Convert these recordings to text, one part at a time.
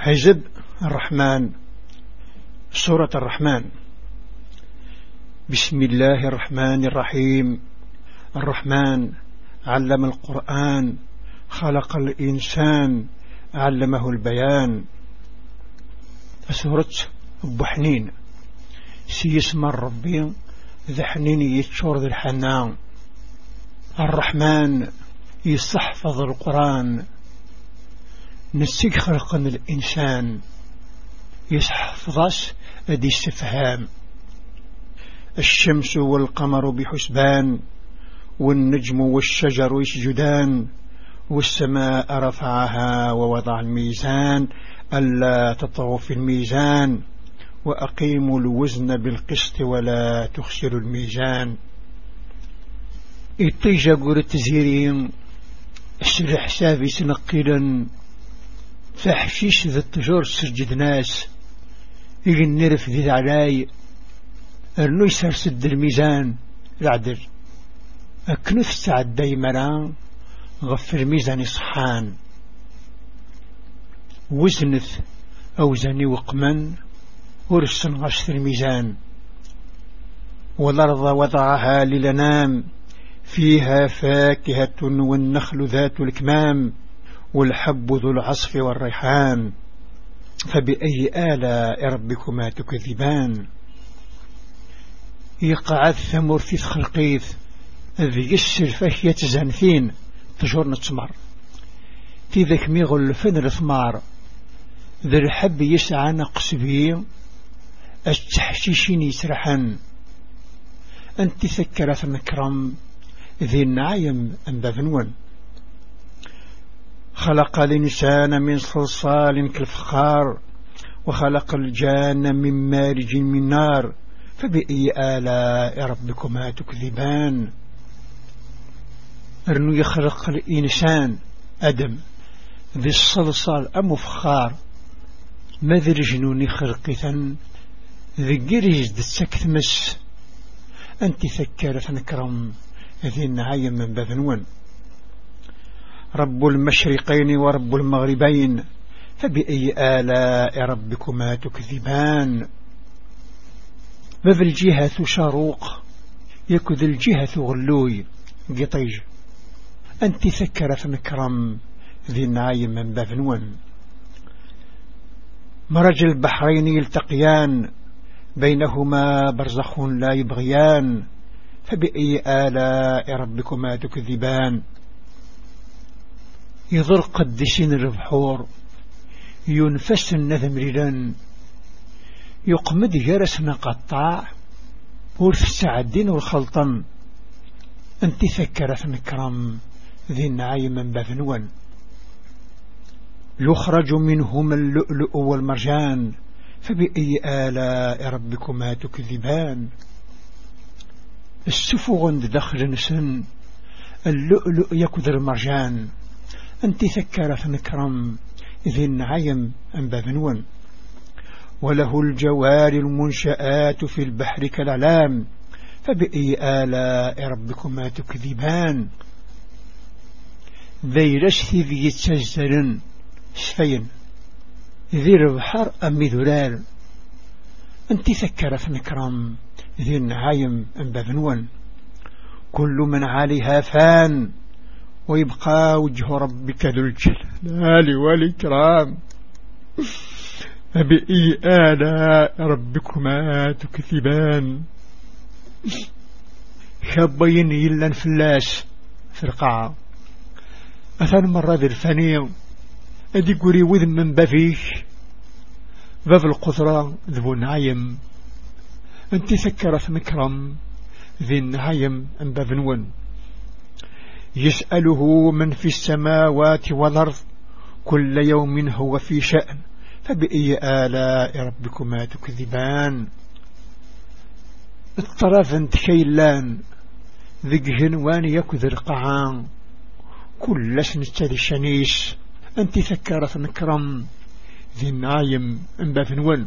حزب الرحمن سورة الرحمن. بسم الله الرحمن الرحيم. الرحمن علم القرآن خلق الإنسان علمه البيان. سورة بحنين سيسمى الربي ذحنين يتشور ذي الحنان. الرحمن يستحفظ القرآن. نسيق خلق الإنسان. يحفظس أدي استفهام. الشمس والقمر بحسبان والنجم والشجر يسجدان والسماء رفعها ووضع الميزان ألا تطغوا في الميزان وأقيموا الوزن بالقسط ولا تخسروا الميزان. إطيجا قول التزيرين السلح سافي سنقلا. فحشيش ذا التجور سجد ناس يجي النرف ذي علاي أرنو يسرسد الميزان العدل أكنث سعد دايما غفر الميزان صحان وزنث أوزاني وقمن ورسن غشت الميزان. والأرض وضعها للنام فيها فاكهة والنخل ذات الكمام. والحب ذو العصف والريحان فبأي آلاء ربكما تكذبان؟ يقعد ثمر في خلقيث ذي فهي تزانثين تجور نتمر. في ذاك ميغل الفن الثمار ذي الحب يسعى نقص بيه التحشيشين يسرحن أنت ثكرت مكرم ذي النعيم أنبابنون خلق الإنسان من صلصال كالفخار وخلق الجان من مارج من نار فبأي آلاء ربكما تكذبان؟ أرنو يخلق الإنسان أدم ذي الصلصال أمفخار ماذر جنوني خلقثا ذي قريز دسك مس أنت ثكرة نكرم ذي النعيم من بذنون. رب المشرقين ورب المغربين فبأي آلاء ربكما تكذبان؟ بذ الجهة شاروق يكذ الجهة غلوي. قطيج أنت ثكرت مكرم ذي النعيم من بافنون مرج البحرين يلتقيان بينهما برزخ لا يبغيان فبأي آلاء ربكما تكذبان؟ يضر قدسين البحور ينفس النذم للن يقمد جرسنا قطاع ورف السعدين والخلطن انت ثكرت مكرم ذي النعيم من بثنون يخرج منهما اللؤلؤ والمرجان فبأي آلاء ربكما تكذبان؟ السفغ دخل سن اللؤلؤ يكذر المرجان. أنت ثكرت نكرم ذي النعيم أنبابنون وله الجوار المنشآت في البحر كالعلام فبأي آلاء ربكما تكذبان. ذي رشث ذي يتسجل شفين ذي البحر أمي ذلال. أنت ثكرت نكرم ذي النعايم أنبابنون كل من عليها فان ويبقى وجه ربك ذو الجلال والإكرام. فبأي آلاء ربكما تكذبان. شابين يلا فلاس في القاعة أثان مرة ذي الفانية أدي قري وذن من بفيش. باب القدرة ذو النعيم أنت سكرت مكرم ذي النعيم أن بابنون يسأله من في السماوات والأرض كل يوم هو في شأن فبأي آلاء ربكما تكذبان؟ الطرف انت كيلان ذق جنوان يكذر قعان كل سنة شنيس أنت ثكرت نكرم ذي النايم انبافنون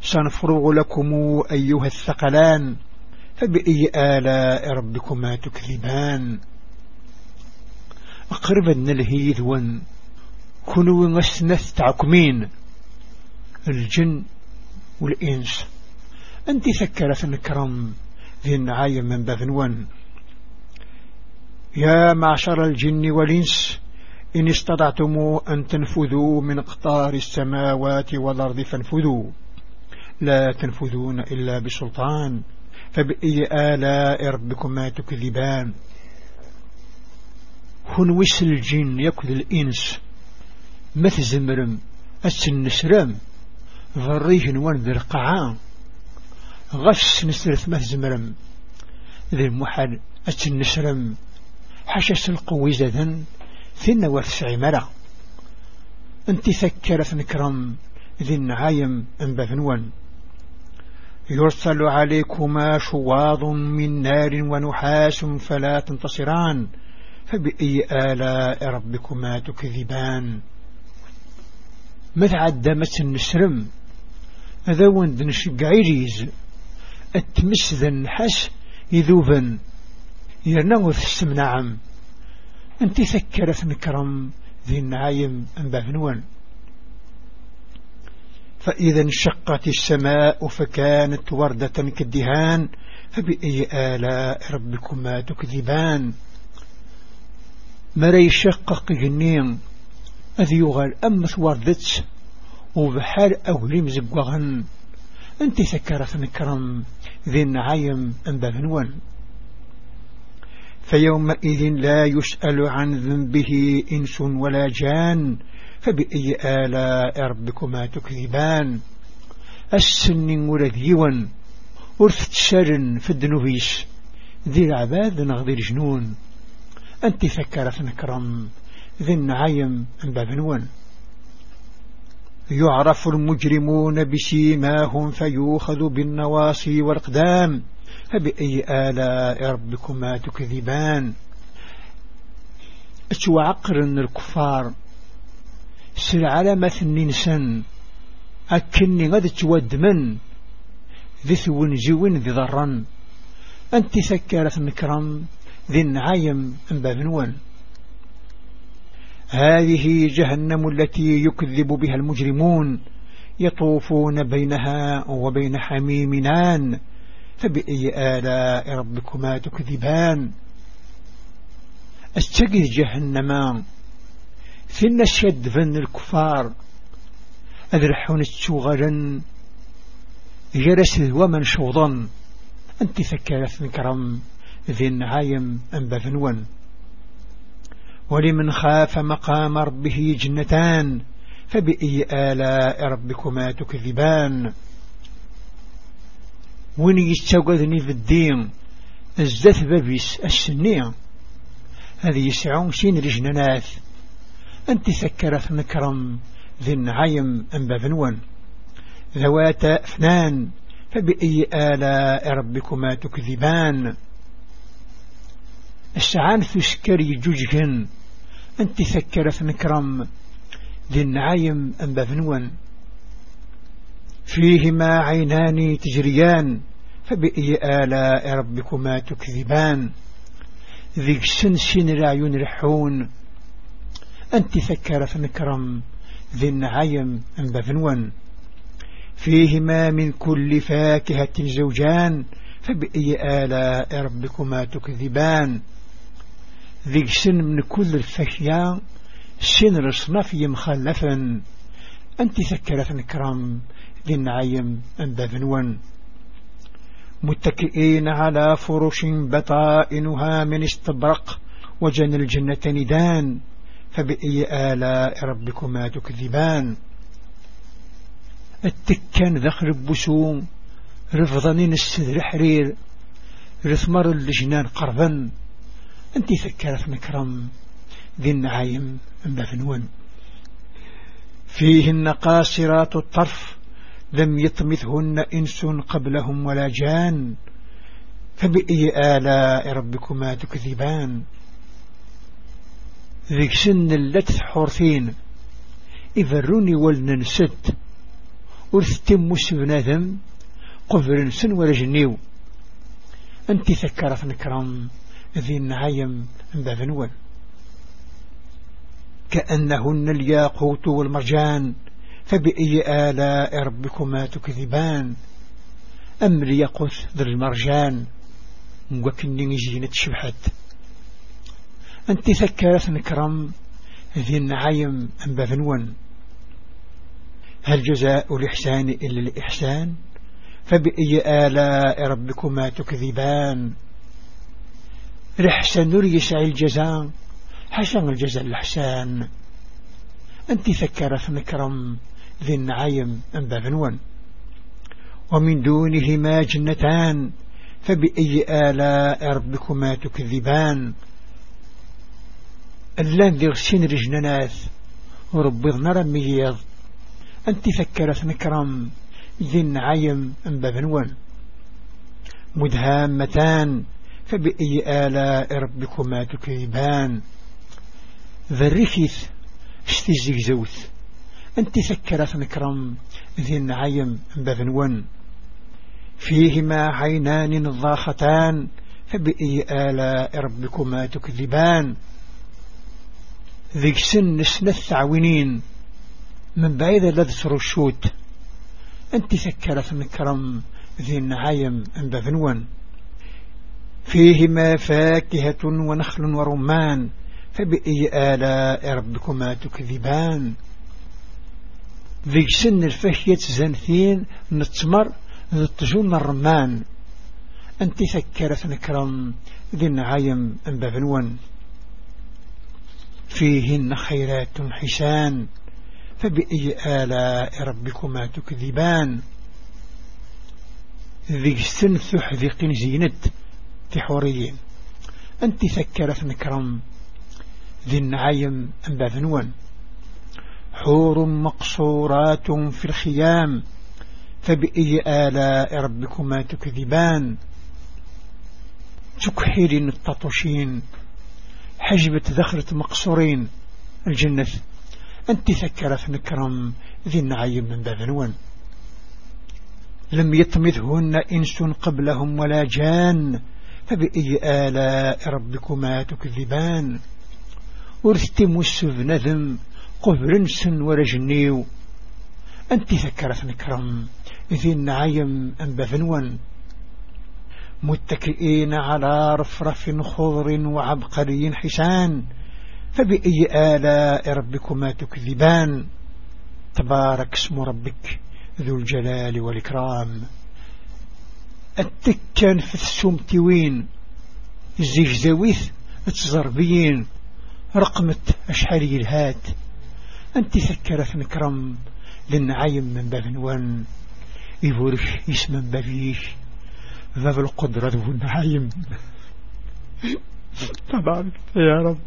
سنفرغ لكم أيها الثقلان فبأي آلاء ربكما تكذبان؟ أقرب النلهيذ ون كنوا مسنث تعكمين الجن والإنس. أنت ثكرت الكرم ذي النعاية من بابنون يا معشر الجن والإنس إن استطعتم أن تنفذوا من قطار السماوات والأرض فانفذوا. لا تنفذون إلا بسلطان. فبأي آلاء ربكما تكذبان؟ هنوس الجن يكذ الإنس؟ مثل زمرم السنسرم ذرية وان ذي القعان نسرث مثل زمرم ذي المحل السنسرم حشس القوي زذن ثن وفسع مرة انت ثكرت نكرم ذي النعايم انبثنون يرسل عليكما شواظ من نار ونحاس فلا تنتصران فبأي آلاء ربكما تكذبان. متعدى مثل نسرم هذا وند نشق عيريز التمس ذا النحس يذوبا يرنو في نعم. أنت ثكرت نكرم ذي النعايم أنبافنون فإذا انشقت السماء فكانت وردة كالدهان فبأي آلاء ربكما تكذبان؟ مري شقق جنين أذ يغال أمث وردت وبحال أولي مزقوغن أنت ثكرت نكرم ذي النعايم أنبافنون فيومئذ لا يسأل عن ذنبه إنس ولا جان فبأي آلاء ربكما تكذبان؟ السن ولذيوا ورث تسر في الدنوبيس ذي العباد نغذي الجنون أنت فكرت نكرم ذي النعيم بابنون يعرف المجرمون بسيماهم فيوخذ بالنواصي والقدام. فبأي آلاء ربكما تكذبان؟ اتوعقر الكفار؟ سر علامة النسان أكني غد تودمن. ذي ثون جوين ذي ضرن أنت ثكرت نكرم ذي النعايم أنبابنون هذه جهنم التي يكذب بها المجرمون. يطوفون بينها وبين حميم نان فبأي آلاء ربكما تكذبان؟ استجد جهنم. ثن الشد فن الكفار أذرحون التشوغلا جرس ومن شوضا أنت فكرت نكرم ذي النعايم أنبثنون ولمن خاف مقام ربه جنتان فبأي آلاء ربكما تكذبان. وين يستوقذني في الدين الزث ببس السنية. هذه يسعون سين رجناناث أنت سكرت نكرم ذي النعيم أنبابنون ذوات أفنان فبأي آلاء ربكما تكذبان. السعان سكري جوجهن أنت سكرت نكرم ذي النعيم أنبابنون فيهما عينان تجريان فبأي آلاء ربكما تكذبان. ذي سن العيون رحون أنت ثكر فنكرم ذي النعيم أنبفنون فيهما من كل فاكهة زوجان فبأي آلاء ربكما تكذبان. ذي سن من كل الفشيان سن رصنف مخلفا أنت ثكر فنكرم ذي النعيم أنبفنون متكئين على فرش بطائنها من استبرق وجن الجنة ندان. فبأي آلاء ربكما تكذبان؟ التكان ذخر بسوم رفضنين السدر حرير رثمر اللجنان قربا انت فكرت مكرم ذي النعايم مبنون فيهن قاصرات الطرف لم يطمثهن إنس قبلهم ولا جان. فبأي آلاء ربكما تكذبان؟ ذيك سن اللت حورثين إذروني ولننسد ورثتم مسبناثم قفر سن ولا جنيو أنت ثكرت نكرم ذي النعيم بابنول كأنهن الياقوت والمرجان فبأي آلاء ربكما تكذبان أم ليقث ذا المرجان وكني زينة شبحت أنت ثكرت نكرم ذي النعيم أم بذنون هل جزاء الإحسان إلا الإحسان؟ فبأي آلاء ربكما تكذبان؟ رحسن يسعي الجزاء حسن الجزاء الإحسان. أنت ثكرت نكرم ذي النعيم أم بذنون ومن دونهما جنتان فبأي آلاء ربكما تكذبان؟ اللان ذي غسين رجناناث وربي ظنر ميض أنت فكرت نكرم ذي النعيم أنبابنون مدهامتان فبأي آلاء ربكما تكذبان. ذريكيث اشتزيك زوث أنت فكرت نكرم ذي النعيم أنبابنون فيهما عينان نضاختان فبأي آلاء ربكما تكذبان. ذيك سن سنث عوينين من بعيد لذ رشوت أنت ثكرت مكرم ذي النعيم أن بذنون فيهما فاكهة ونخل ورمان. فبأي آلاء ربكما تكذبان. ذيك سن الفهية زنثين نتمر ذتجون الرمان. أنت ثكرت نكرم ذي النعيم أن بذنون فيهن خيرات حسان. فبأي آلاء ربكما تكذبان؟ ذي السن ثحذق زينت تحوريين. أنت ثكرت نكرم ذي النعيم أم باذنون حور مقصورات في الخيام فبأي آلاء ربكما تكذبان؟ تكحيل التطشين حجبة ذخرة مقصورين الجنة. أنت ثكرت نكرم ذي النعيم من بابنون لم يطمثهن إنس قبلهم ولا جان فبأي آلاء ربكما تكذبان؟ ورثتم السفنذم قبرنس ورجنيو. أنت ثكرت نكرم ذي النعيم أن بابنون متكئين على رفرف خضر وعبقري حسان فبأي آلاء ربكما تكذبان؟ تبارك اسم ربك ذو الجلال والإكرام. التكان في السمتوين الزيج زويث تزربيين رقمت أشحالي الهات. أنت ثكرت نكرم للنعيم من بابنوان يفورش اسم بابيش. ذا القدرة ذو النعيم تبارك يا رب.